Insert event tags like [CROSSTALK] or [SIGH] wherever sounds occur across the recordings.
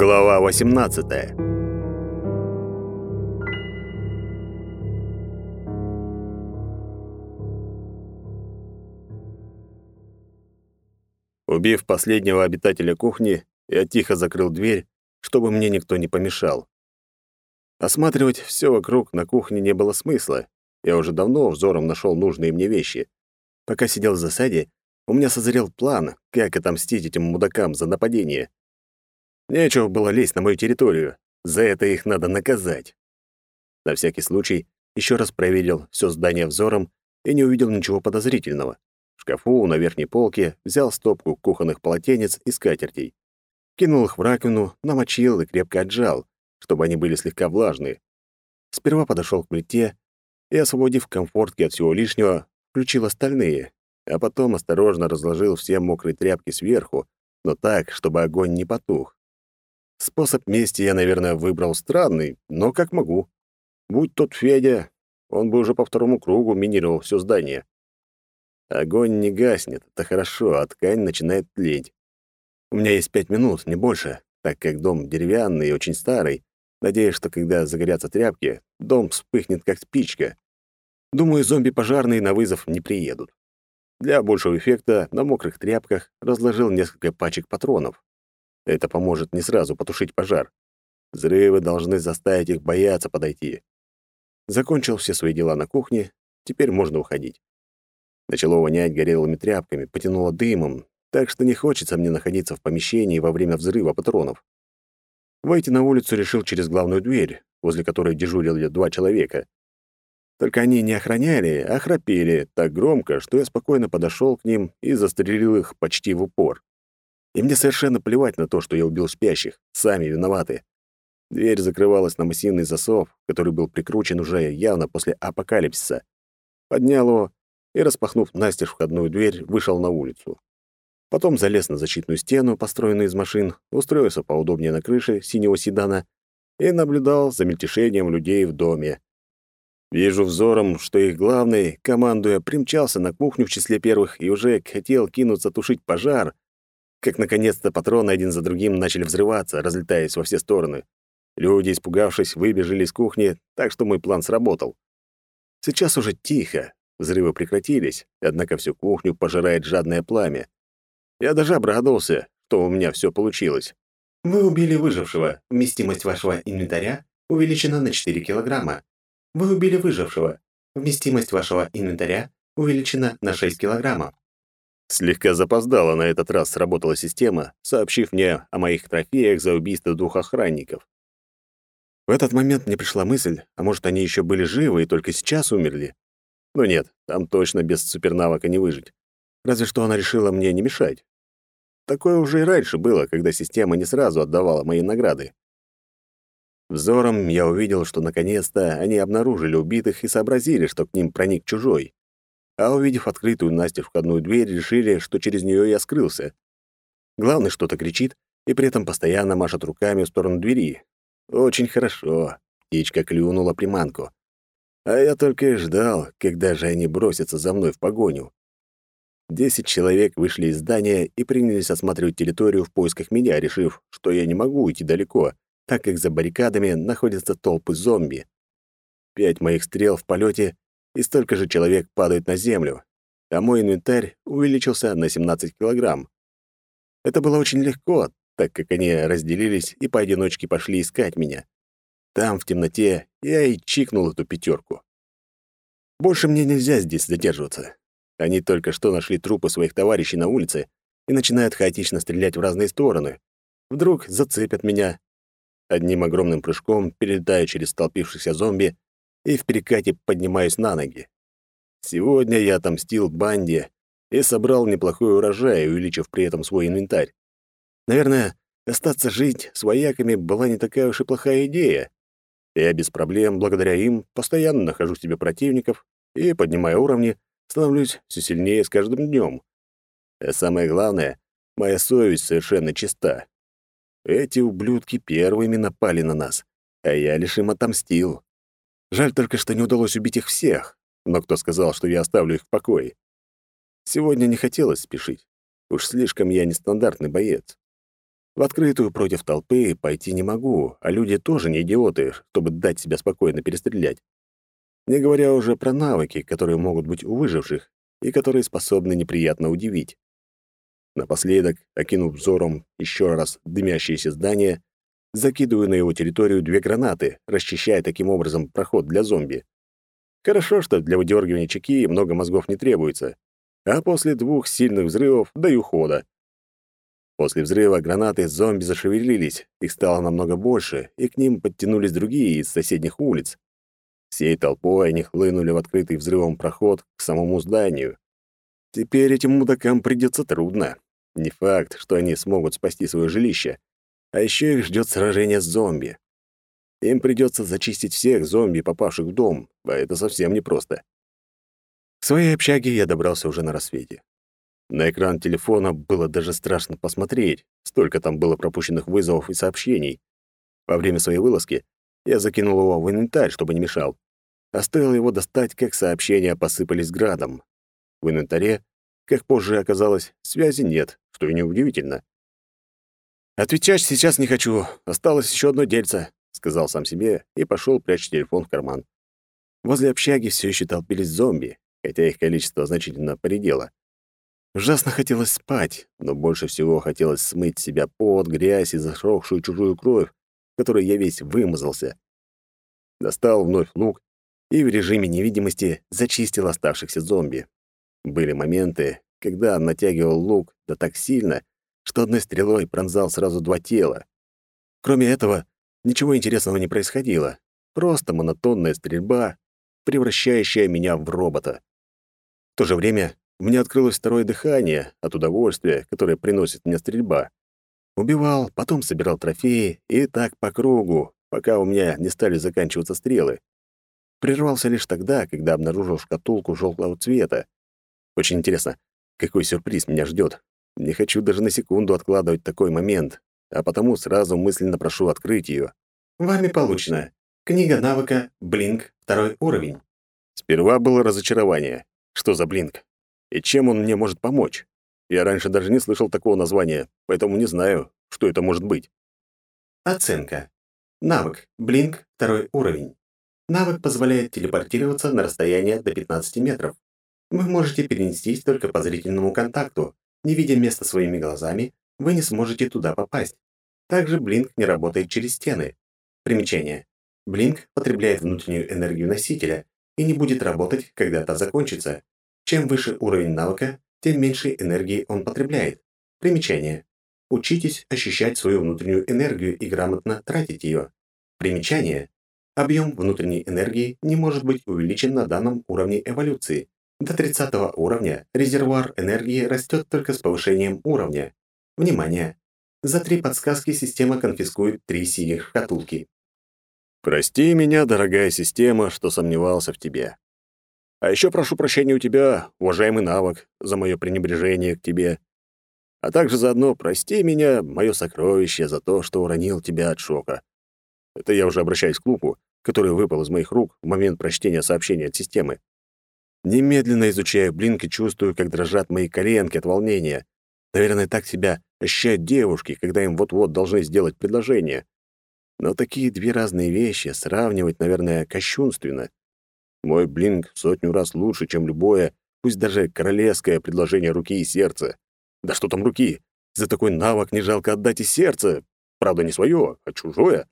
Глава 18. Убив последнего обитателя кухни, я тихо закрыл дверь, чтобы мне никто не помешал. Осматривать все вокруг на кухне не было смысла. Я уже давно взором нашел нужные мне вещи. Пока сидел в засаде, у меня созрел план, как отомстить этим мудакам за нападение. Нечего было лезть на мою территорию. За это их надо наказать. На всякий случай еще раз проверил все здание взором и не увидел ничего подозрительного. В шкафу на верхней полке взял стопку кухонных полотенец и скатертей. Кинул их в раковину, намочил и крепко отжал, чтобы они были слегка влажные. Сперва подошел к плите и, освободив комфортки от всего лишнего, включил остальные, а потом осторожно разложил все мокрые тряпки сверху, но так, чтобы огонь не потух. Способ мести я, наверное, выбрал странный, но как могу. Будь тот Федя, он бы уже по второму кругу минировал все здание. Огонь не гаснет, это хорошо, а ткань начинает тлеть. У меня есть пять минут, не больше, так как дом деревянный и очень старый. Надеюсь, что когда загорятся тряпки, дом вспыхнет как спичка. Думаю, зомби-пожарные на вызов не приедут. Для большего эффекта на мокрых тряпках разложил несколько пачек патронов. Это поможет не сразу потушить пожар. Взрывы должны заставить их бояться подойти. Закончил все свои дела на кухне, теперь можно уходить. Начало вонять горелыми тряпками, потянуло дымом, так что не хочется мне находиться в помещении во время взрыва патронов. Выйти на улицу решил через главную дверь, возле которой дежурили два человека. Только они не охраняли, а храпели так громко, что я спокойно подошел к ним и застрелил их почти в упор. И мне совершенно плевать на то, что я убил спящих. Сами виноваты. Дверь закрывалась на массивный засов, который был прикручен уже явно после апокалипсиса. Поднял его и, распахнув настежь входную дверь, вышел на улицу. Потом залез на защитную стену, построенную из машин, устроился поудобнее на крыше синего седана и наблюдал за мельтешением людей в доме. Вижу взором, что их главный, командуя, примчался на кухню в числе первых и уже хотел кинуться тушить пожар, как наконец-то патроны один за другим начали взрываться, разлетаясь во все стороны. Люди, испугавшись, выбежали из кухни, так что мой план сработал. Сейчас уже тихо, взрывы прекратились, однако всю кухню пожирает жадное пламя. Я даже обрадовался, что у меня все получилось. Вы убили выжившего. Вместимость вашего инвентаря увеличена на 4 килограмма. Вы убили выжившего. Вместимость вашего инвентаря увеличена на 6 килограммов. Слегка запоздала на этот раз сработала система, сообщив мне о моих трофеях за убийство двух охранников. В этот момент мне пришла мысль, а может, они еще были живы и только сейчас умерли? Но нет, там точно без супернавыка не выжить. Разве что она решила мне не мешать. Такое уже и раньше было, когда система не сразу отдавала мои награды. Взором я увидел, что наконец-то они обнаружили убитых и сообразили, что к ним проник чужой. А увидев открытую Настю входную дверь, решили, что через нее я скрылся. Главный что-то кричит и при этом постоянно машет руками в сторону двери. Очень хорошо. Птичка клюнула приманку. А я только и ждал, когда же они бросятся за мной в погоню. Десять человек вышли из здания и принялись осматривать территорию в поисках меня, решив, что я не могу уйти далеко, так как за баррикадами находятся толпы зомби. Пять моих стрел в полете, и столько же человек падают на землю, а мой инвентарь увеличился на 17 килограмм. Это было очень легко, так как они разделились и поодиночке пошли искать меня. Там, в темноте, я и чикнул эту пятерку. Больше мне нельзя здесь задерживаться. Они только что нашли трупы своих товарищей на улице и начинают хаотично стрелять в разные стороны. Вдруг зацепят меня, Одним огромным прыжком перелетаю через столпившихся зомби и в перекате поднимаюсь на ноги. Сегодня я отомстил банде и собрал неплохой урожай, увеличив при этом свой инвентарь. Наверное, остаться жить с вояками была не такая уж и плохая идея. Я без проблем, благодаря им, постоянно нахожу себе противников и, поднимая уровни, становлюсь все сильнее с каждым днем. А самое главное, моя совесть совершенно чиста. Эти ублюдки первыми напали на нас, а я лишь им отомстил. Жаль только, что не удалось убить их всех, но кто сказал, что я оставлю их в покое? Сегодня не хотелось спешить. Уж слишком я нестандартный боец. В открытую против толпы пойти не могу, а люди тоже не идиоты, чтобы дать себя спокойно перестрелять. Не говоря уже про навыки, которые могут быть у выживших и которые способны неприятно удивить. Напоследок, окинув взором еще раз дымящееся здание, закидываю на его территорию две гранаты, расчищая таким образом проход для зомби. Хорошо, что для выдергивания чеки много мозгов не требуется, а после двух сильных взрывов даю хода. После взрыва гранаты зомби зашевелились, их стало намного больше, и к ним подтянулись другие из соседних улиц. Всей толпой они хлынули в открытый взрывом проход к самому зданию. Теперь этим мудакам придется трудно. Не факт, что они смогут спасти свое жилище, а еще их ждет сражение с зомби. Им придется зачистить всех зомби, попавших в дом, а это совсем непросто. К своей общаге я добрался уже на рассвете. На экран телефона было даже страшно посмотреть, столько там было пропущенных вызовов и сообщений. Во время своей вылазки я закинул его в инвентарь, чтобы не мешал. А стоило его достать, как сообщения посыпались градом. В инвентаре, как позже оказалось, связи нет, что и неудивительно. «Отвечать сейчас не хочу. Осталось еще одно дельце», — сказал сам себе и пошел прячь телефон в карман. Возле общаги все еще толпились зомби, хотя их количество значительно поредело. Ужасно хотелось спать, но больше всего хотелось смыть себя пот, грязь и засохшую чужую кровь, которой я весь вымазался. Достал вновь лук и в режиме невидимости зачистил оставшихся зомби. Были моменты, когда натягивал лук да так сильно, что одной стрелой пронзал сразу два тела. Кроме этого, ничего интересного не происходило. Просто монотонная стрельба, превращающая меня в робота. В то же время у меня открылось второе дыхание от удовольствия, которое приносит мне стрельба. Убивал, потом собирал трофеи, и так по кругу, пока у меня не стали заканчиваться стрелы. Прервался лишь тогда, когда обнаружил шкатулку желтого цвета. Очень интересно, какой сюрприз меня ждет. Не хочу даже на секунду откладывать такой момент, а потому сразу мысленно прошу открыть ее. Вами получено. Книга навыка «Блинк» второй уровень. Сперва было разочарование. Что за блинк? И чем он мне может помочь? Я раньше даже не слышал такого названия, поэтому не знаю, что это может быть. Оценка. Навык «Блинк» второй уровень. Навык позволяет телепортироваться на расстояние до 15 метров. Вы можете перенестись только по зрительному контакту. Не видя места своими глазами, вы не сможете туда попасть. Также блинк не работает через стены. Примечание. Блинк потребляет внутреннюю энергию носителя и не будет работать, когда та закончится. Чем выше уровень навыка, тем меньше энергии он потребляет. Примечание. Учитесь ощущать свою внутреннюю энергию и грамотно тратить ее. Примечание. Объем внутренней энергии не может быть увеличен на данном уровне эволюции. До 30 уровня резервуар энергии растет только с повышением уровня. Внимание! За три подсказки система конфискует три синих шкатулки. «Прости меня, дорогая система, что сомневался в тебе. А еще прошу прощения у тебя, уважаемый навык, за мое пренебрежение к тебе. А также заодно прости меня, мое сокровище, за то, что уронил тебя от шока. Это я уже обращаюсь к Луку, который выпал из моих рук в момент прочтения сообщения от системы. Немедленно изучаю блинк и чувствую, как дрожат мои коленки от волнения. Наверное, так себя ощущают девушки, когда им вот-вот должны сделать предложение. Но такие две разные вещи сравнивать, наверное, кощунственно. Мой блинк в сотню раз лучше, чем любое, пусть даже королевское предложение руки и сердца. Да что там руки? За такой навык не жалко отдать и сердце. Правда, не свое, а чужое.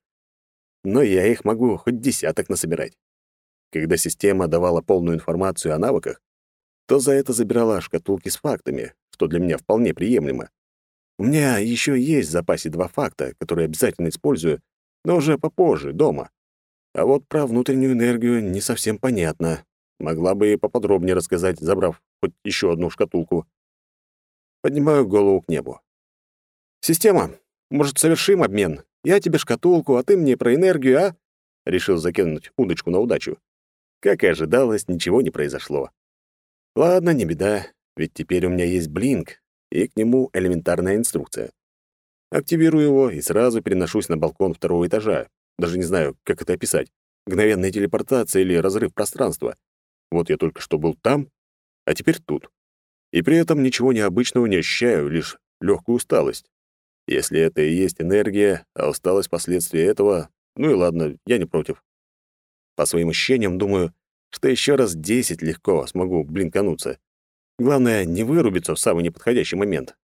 Но я их могу хоть десяток насобирать. Когда система давала полную информацию о навыках, то за это забирала шкатулки с фактами, что для меня вполне приемлемо. У меня еще есть в запасе два факта, которые обязательно использую, но уже попозже, дома. А вот про внутреннюю энергию не совсем понятно. Могла бы и поподробнее рассказать, забрав хоть еще одну шкатулку. Поднимаю голову к небу. «Система, может, совершим обмен? Я тебе шкатулку, а ты мне про энергию, а?» Решил закинуть удочку на удачу. Как и ожидалось, ничего не произошло. Ладно, не беда, ведь теперь у меня есть блинк, и к нему элементарная инструкция. Активирую его и сразу переношусь на балкон второго этажа. Даже не знаю, как это описать. Мгновенная телепортация или разрыв пространства. Вот я только что был там, а теперь тут. И при этом ничего необычного не ощущаю, лишь легкую усталость. Если это и есть энергия, а усталость последствия этого, ну и ладно, я не против. По своим ощущениям, думаю, что еще раз десять легко смогу блинкануться. Главное, не вырубиться в самый неподходящий момент.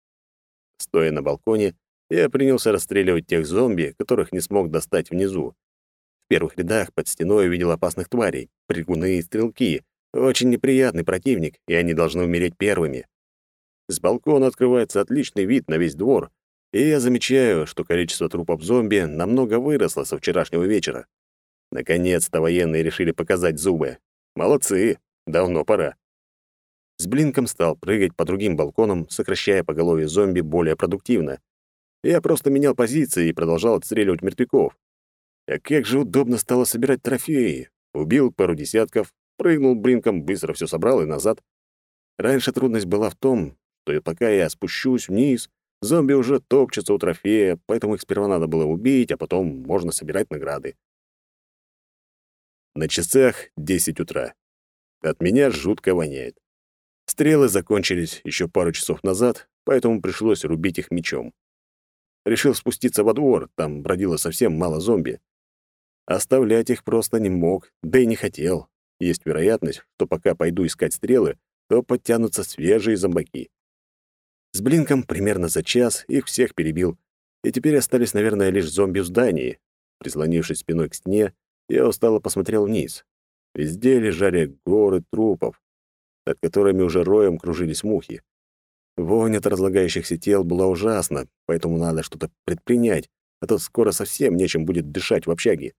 Стоя на балконе, я принялся расстреливать тех зомби, которых не смог достать внизу. В первых рядах под стеной увидел опасных тварей, прыгуны и стрелки. Очень неприятный противник, и они должны умереть первыми. С балкона открывается отличный вид на весь двор, и я замечаю, что количество трупов зомби намного выросло со вчерашнего вечера. Наконец-то военные решили показать зубы. Молодцы, давно пора. С блинком стал прыгать по другим балконам, сокращая поголовье зомби более продуктивно. Я просто менял позиции и продолжал отстреливать мертвяков. А как же удобно стало собирать трофеи. Убил пару десятков, прыгнул блинком, быстро все собрал и назад. Раньше трудность была в том, что пока я спущусь вниз, зомби уже топчутся у трофея, поэтому их сперва надо было убить, а потом можно собирать награды. На часах 10 утра. От меня жутко воняет. Стрелы закончились еще пару часов назад, поэтому пришлось рубить их мечом. Решил спуститься во двор, там бродило совсем мало зомби. Оставлять их просто не мог, да и не хотел. Есть вероятность, что пока пойду искать стрелы, то подтянутся свежие зомбаки. С блинком примерно за час их всех перебил, и теперь остались, наверное, лишь зомби в здании. Прислонившись спиной к стене, я устало посмотрел вниз. Везде лежали горы трупов над которыми уже роем кружились мухи. Вонь от разлагающихся тел была ужасна, поэтому надо что-то предпринять, а то скоро совсем нечем будет дышать в общаге.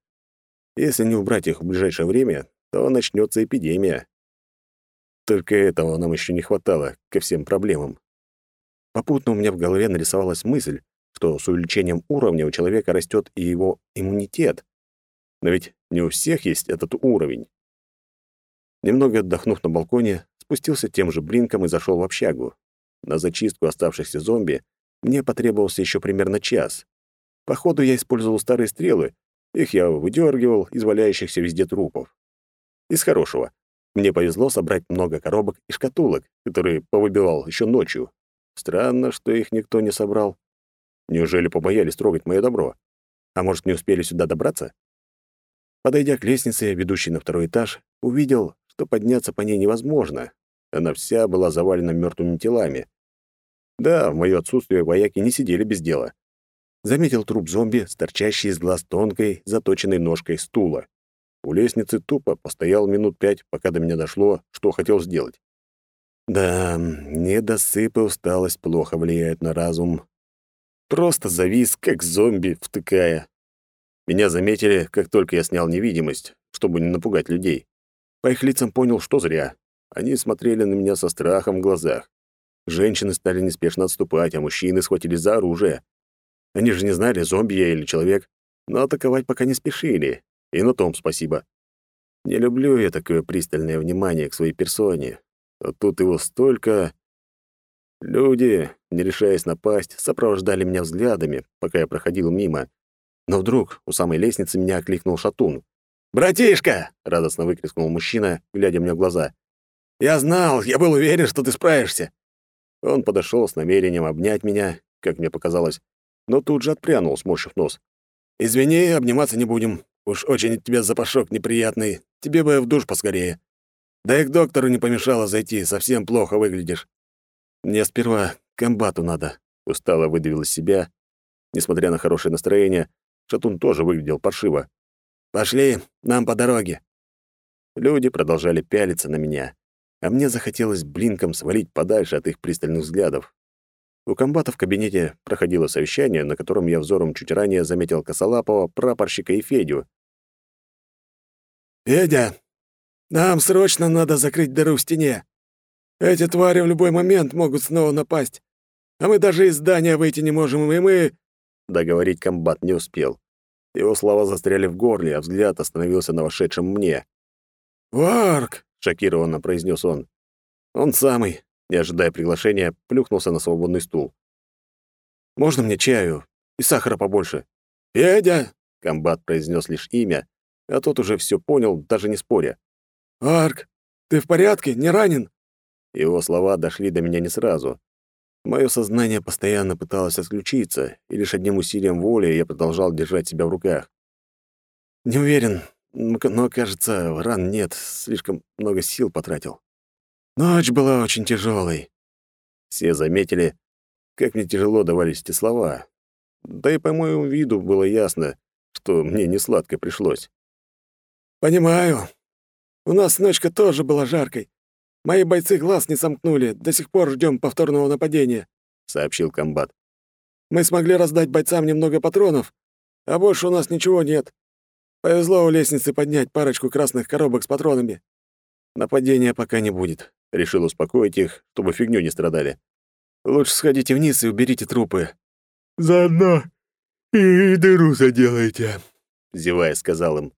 Если не убрать их в ближайшее время, то начнется эпидемия. Только этого нам еще не хватало ко всем проблемам. Попутно у меня в голове нарисовалась мысль, что с увеличением уровня у человека растет и его иммунитет. Но ведь не у всех есть этот уровень. Немного отдохнув на балконе, спустился тем же блинком и зашел в общагу. На зачистку оставшихся зомби мне потребовался еще примерно час. Походу, я использовал старые стрелы. Их я выдергивал из валяющихся везде трупов. Из хорошего. Мне повезло собрать много коробок и шкатулок, которые повыбивал еще ночью. Странно, что их никто не собрал. Неужели побоялись трогать мое добро? А может, не успели сюда добраться? Подойдя к лестнице, ведущей на второй этаж, увидел, что подняться по ней невозможно. Она вся была завалена мертвыми телами. Да, в моё отсутствие вояки не сидели без дела. Заметил труп зомби, торчащий из глаз тонкой, заточенной ножкой стула. У лестницы тупо постоял минут пять, пока до меня дошло, что хотел сделать. Да, недосып и усталость плохо влияют на разум. Просто завис, как зомби, втыкая. Меня заметили, как только я снял невидимость, чтобы не напугать людей. По их лицам понял, что зря. Они смотрели на меня со страхом в глазах. Женщины стали неспешно отступать, а мужчины схватили за оружие. Они же не знали, зомби я или человек, но атаковать пока не спешили. И на том спасибо. Не люблю я такое пристальное внимание к своей персоне. А тут его столько... Люди, не решаясь напасть, сопровождали меня взглядами, пока я проходил мимо. Но вдруг у самой лестницы меня окликнул шатун. «Братишка!» — радостно выкрикнул мужчина, глядя мне в глаза. «Я знал, я был уверен, что ты справишься!» Он подошел с намерением обнять меня, как мне показалось, но тут же отпрянул, сморщив нос. «Извини, обниматься не будем. Уж очень от тебя запашок неприятный. Тебе бы в душ поскорее. Да и к доктору не помешало зайти, совсем плохо выглядишь». «Мне сперва комбату надо», — устало выдавил из себя. Несмотря на хорошее настроение, Шатун тоже выглядел паршиво. «Пошли, нам по дороге». Люди продолжали пялиться на меня, а мне захотелось блинком свалить подальше от их пристальных взглядов. У комбата в кабинете проходило совещание, на котором я взором чуть ранее заметил Косолапова, прапорщика и Федю. «Федя, нам срочно надо закрыть дыру в стене. Эти твари в любой момент могут снова напасть, а мы даже из здания выйти не можем, и мы...» Договорить комбат не успел. Его слова застряли в горле, а взгляд остановился на вошедшем мне. «Варк!» — шокированно произнес он. «Он самый», не ожидая приглашения, плюхнулся на свободный стул. «Можно мне чаю? И сахара побольше?» «Федя!» — комбат произнес лишь имя, а тот уже все понял, даже не споря. «Арк, ты в порядке? Не ранен?» Его слова дошли до меня не сразу. Мое сознание постоянно пыталось отключиться, и лишь одним усилием воли я продолжал держать себя в руках. Не уверен, но, кажется, ран нет, слишком много сил потратил. Ночь была очень тяжелой. Все заметили, как мне тяжело давались эти слова. Да и по моему виду было ясно, что мне не сладко пришлось. «Понимаю. У нас ночка тоже была жаркой. Мои бойцы глаз не сомкнули, до сих пор ждем повторного нападения», — сообщил комбат. «Мы смогли раздать бойцам немного патронов, а больше у нас ничего нет. Повезло у лестницы поднять парочку красных коробок с патронами. Нападения пока не будет. Решил успокоить их, чтобы фигню не страдали. Лучше сходите вниз и уберите трупы. Заодно и дыру заделайте, зевая сказал им.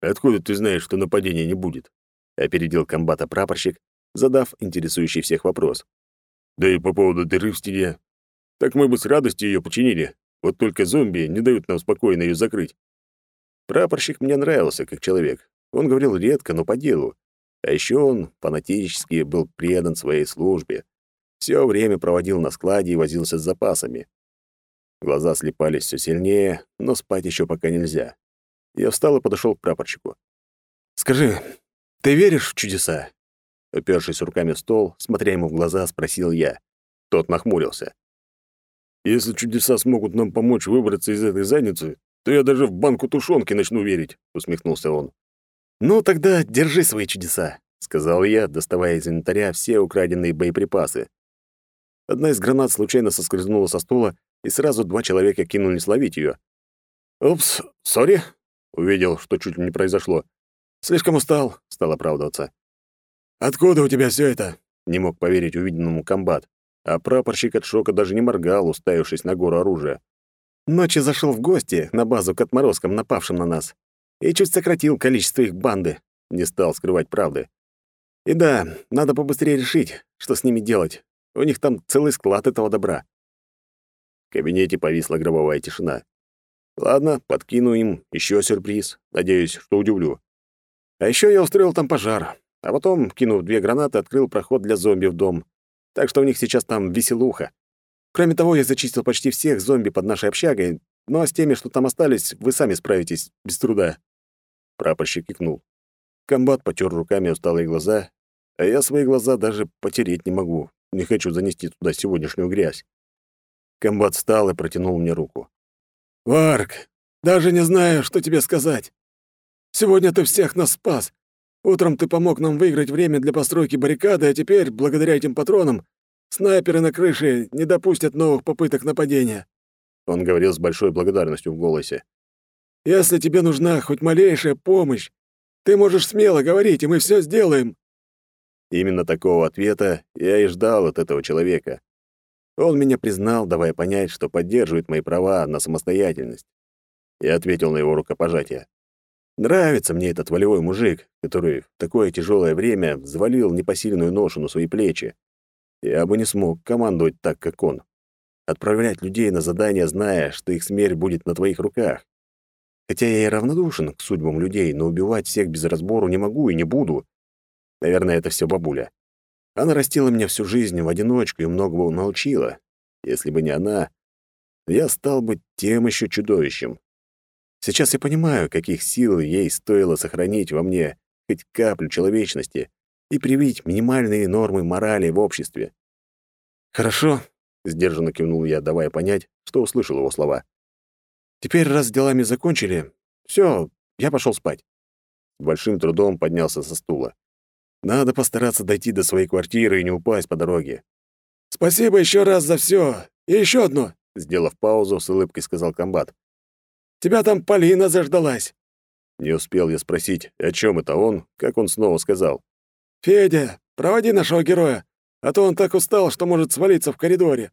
Откуда ты знаешь, что нападения не будет? опередил комбата прапорщик, задав интересующий всех вопрос. Да и по поводу дыры в стене. Так мы бы с радостью ее починили. Вот только зомби не дают нам спокойно ее закрыть. Прапорщик мне нравился как человек. Он говорил редко, но по делу. А еще он фанатически был предан своей службе. Все время проводил на складе и возился с запасами. Глаза слепались все сильнее, но спать еще пока нельзя. Я встал и подошел к прапорщику. «Скажи, ты веришь в чудеса?» Упершись руками в стол, смотря ему в глаза, спросил я. Тот нахмурился. «Если чудеса смогут нам помочь выбраться из этой задницы, то я даже в банку тушенки начну верить», — усмехнулся он. «Ну, тогда держи свои чудеса», — сказал я, доставая из инвентаря все украденные боеприпасы. Одна из гранат случайно соскользнула со стула, и сразу два человека кинулись ловить ее. «Упс, сори», — увидел, что чуть не произошло. «Слишком устал», — стал оправдываться. «Откуда у тебя все это?» — не мог поверить увиденному комбат, а прапорщик от шока даже не моргал, уставившись на гору оружия. Ночью зашел в гости на базу к отморозкам, напавшим на нас, и чуть сократил количество их банды. Не стал скрывать правды. И да, надо побыстрее решить, что с ними делать. У них там целый склад этого добра. В кабинете повисла гробовая тишина. Ладно, подкину им еще сюрприз. Надеюсь, что удивлю. А еще я устроил там пожар. А потом, кинув две гранаты, открыл проход для зомби в дом. Так что у них сейчас там веселуха. Кроме того, я зачистил почти всех зомби под нашей общагой, а с теми, что там остались, вы сами справитесь без труда». Прапорщик кивнул. Комбат потер руками усталые глаза, а я свои глаза даже потереть не могу. Не хочу занести туда сегодняшнюю грязь. Комбат встал и протянул мне руку. «Варк, даже не знаю, что тебе сказать. Сегодня ты всех нас спас. Утром ты помог нам выиграть время для постройки баррикады, а теперь, благодаря этим патронам, Снайперы на крыше не допустят новых попыток нападения. Он говорил с большой благодарностью в голосе. Если тебе нужна хоть малейшая помощь, ты можешь смело говорить, и мы все сделаем. Именно такого ответа я и ждал от этого человека. Он меня признал, давая понять, что поддерживает мои права на самостоятельность. Я ответил на его рукопожатие. Нравится мне этот волевой мужик, который в такое тяжелое время взвалил непосильную ношу на свои плечи. Я бы не смог командовать так, как он. Отправлять людей на задания, зная, что их смерть будет на твоих руках. Хотя я и равнодушен к судьбам людей, но убивать всех без разбору не могу и не буду. Наверное, это все бабуля. Она растила меня всю жизнь в одиночку и многого научила. Если бы не она, я стал бы тем еще чудовищем. Сейчас я понимаю, каких сил ей стоило сохранить во мне хоть каплю человечности, и привить минимальные нормы морали в обществе. «Хорошо», — сдержанно кивнул я, давая понять, что услышал его слова. «Теперь, раз с делами закончили, все, я пошел спать». Большим трудом поднялся со стула. Надо постараться дойти до своей квартиры и не упасть по дороге. «Спасибо еще раз за все. И еще одно», — сделав паузу, с улыбкой сказал комбат. «Тебя там Полина заждалась». Не успел я спросить, о чем это он, как он снова сказал. «Федя, проводи нашего героя, а то он так устал, что может свалиться в коридоре».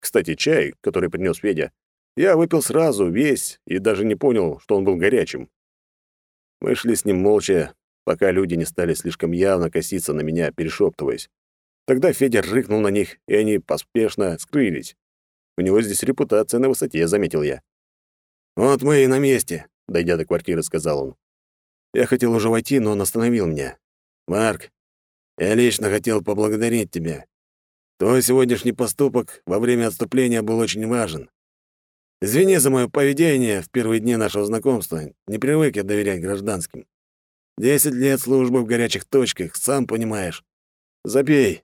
Кстати, чай, который принес Федя, я выпил сразу, весь, и даже не понял, что он был горячим. Мы шли с ним молча, пока люди не стали слишком явно коситься на меня, перешептываясь. Тогда Федя рыкнул на них, и они поспешно скрылись. У него здесь репутация на высоте, заметил я. «Вот мы и на месте», — дойдя до квартиры, сказал он. Я хотел уже войти, но он остановил меня. «Марк, я лично хотел поблагодарить тебя. Твой сегодняшний поступок во время отступления был очень важен. Извини за мое поведение в первые дни нашего знакомства. Не привык я доверять гражданским. Десять лет службы в горячих точках, сам понимаешь. Забей.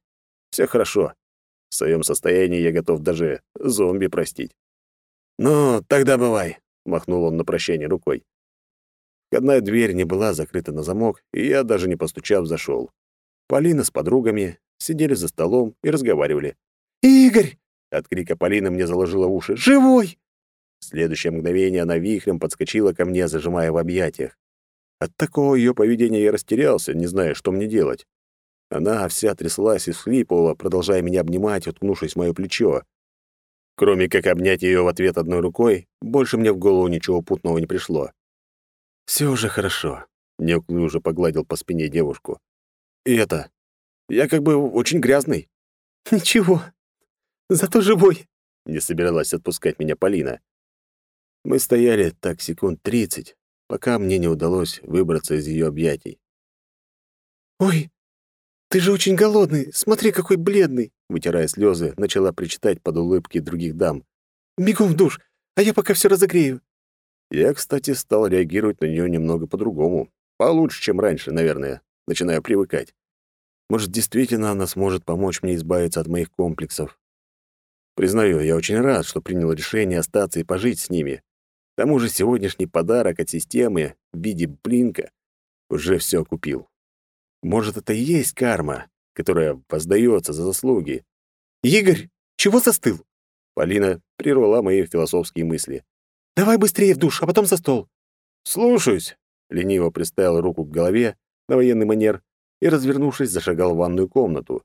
Все хорошо. В своем состоянии я готов даже зомби простить. «Ну, тогда бывай», — махнул он на прощание рукой. Входная дверь не была закрыта на замок, и я, даже не постучав, зашел. Полина с подругами сидели за столом и разговаривали. «Игорь!» — от крика Полины мне заложило уши. «Живой!» В следующее мгновение она вихрем подскочила ко мне, зажимая в объятиях. От такого ее поведения я растерялся, не зная, что мне делать. Она вся тряслась и всхлипывала, продолжая меня обнимать, уткнувшись в моё плечо. Кроме как обнять ее в ответ одной рукой, больше мне в голову ничего путного не пришло. Все уже хорошо», — неуклюже погладил по спине девушку. «И это... Я как бы очень грязный». [LAUGHS] «Ничего, зато живой», — не собиралась отпускать меня Полина. Мы стояли так секунд тридцать, пока мне не удалось выбраться из ее объятий. «Ой, ты же очень голодный, смотри, какой бледный!» Вытирая слезы, начала причитать под улыбки других дам. «Бегом в душ, а я пока все разогрею». Я, кстати, стал реагировать на нее немного по-другому. Получше, чем раньше, наверное, начинаю привыкать. Может, действительно она сможет помочь мне избавиться от моих комплексов. Признаю, я очень рад, что принял решение остаться и пожить с ними. К тому же сегодняшний подарок от системы в виде блинка уже все купил. Может, это и есть карма, которая воздается за заслуги. «Игорь, чего застыл?» Полина прервала мои философские мысли. Давай быстрее в душ, а потом за стол». «Слушаюсь», — лениво приставил руку к голове на военный манер и, развернувшись, зашагал в ванную комнату.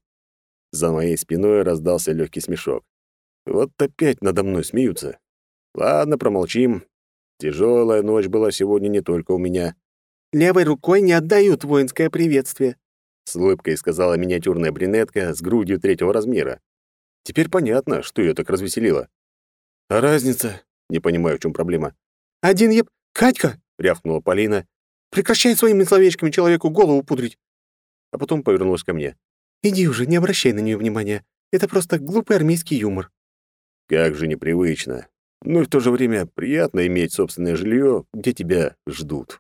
За моей спиной раздался легкий смешок. Вот опять надо мной смеются. Ладно, промолчим. Тяжелая ночь была сегодня не только у меня. «Левой рукой не отдают воинское приветствие», — с улыбкой сказала миниатюрная брюнетка с грудью третьего размера. Теперь понятно, что ее так развеселило. А разница? Не понимаю, в чем проблема. «Один еб... Катька!» — рявкнула Полина. «Прекращай своими словечками человеку голову пудрить!» А потом повернулась ко мне. «Иди уже, не обращай на нее внимания. Это просто глупый армейский юмор». Как же непривычно. Но и в то же время приятно иметь собственное жилье, где тебя ждут.